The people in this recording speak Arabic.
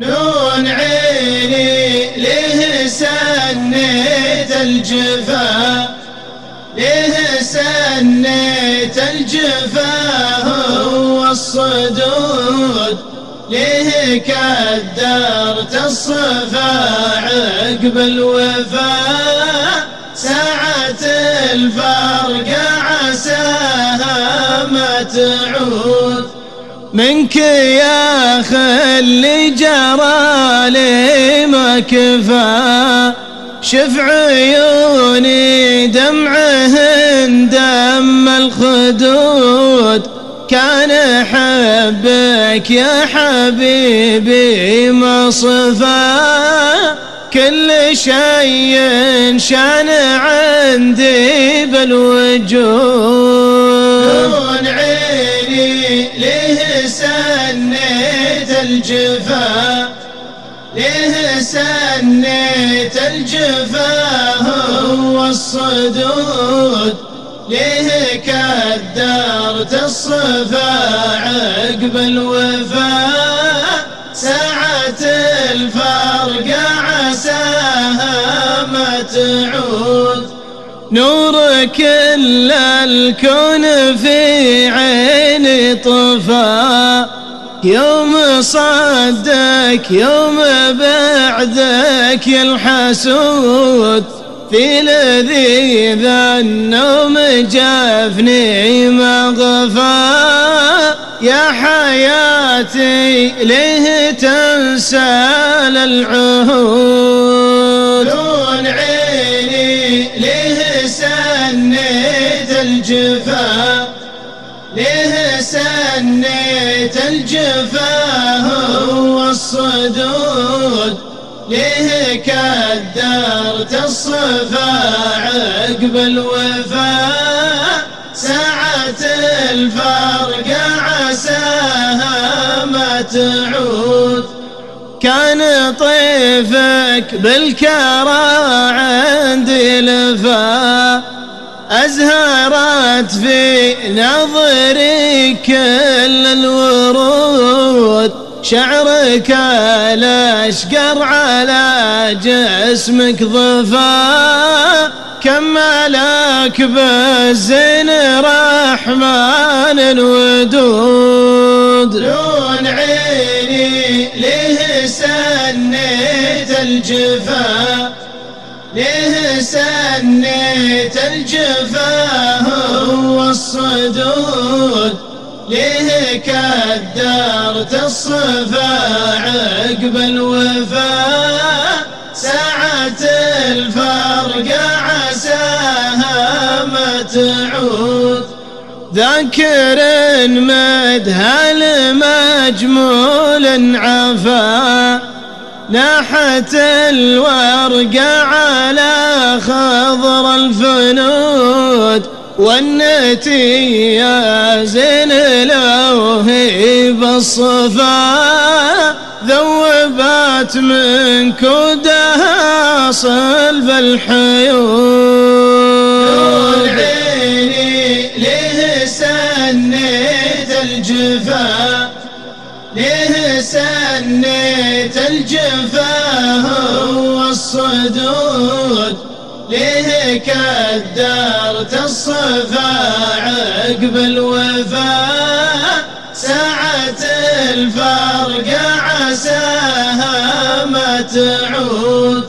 نون عيني له سنيت الجفا؟ له سنيت الجفا هو الصدود؟ ليه كدرت الصفا عقب الوفاء ساعة الفرق عساها ما تعود. منك يا خلي جرى ما كفى شف عيوني دمعهن دم الخدود. كان حبك يا حبيبي مصفى. كل شيء شان عندي بالوجود. له سنيت الجفا له سنيت الجفا هو الصدود ليه كدرت الصفا عقب الوفاء ساعة الفرق عساها ما تعود. نور كل الكون في عيني طفى. يوم صدك يوم بعدك الحسود. في لذيذ النوم جافني مغفى. يا حياتي ليه تنسى العهود لون عيني الجفا ليه سنيت الجفا؟ هو الصدود ليه كدرت الصفا؟ عقب الوفاء ساعة الفرق عساها ما تعود. كان طيفك بالكرى عندي لفا أزهرت في نظري كل الورود. شعرك الأشقر على جسمك ضفا. كملك بالزين رحمن الودود. لون عيني له سنيت الجفا. له سنيت الجفا هو الصدود ليه كدرت الصفا عقب الوفاء؟ ساعة الفرق عساها ما تعود. ذكر مدهل مجمول عفا. ناحت الورق على خضر الفنود والنتي يا زين لو هي بالصفا ذوبات من كودها صلب الحيود عيني ليه سنيت الجفا ليه سنيت الجفا هو الصدود ليه كدرت الصفا عقب الوفاء ساعة الفرق عساها ما تعود.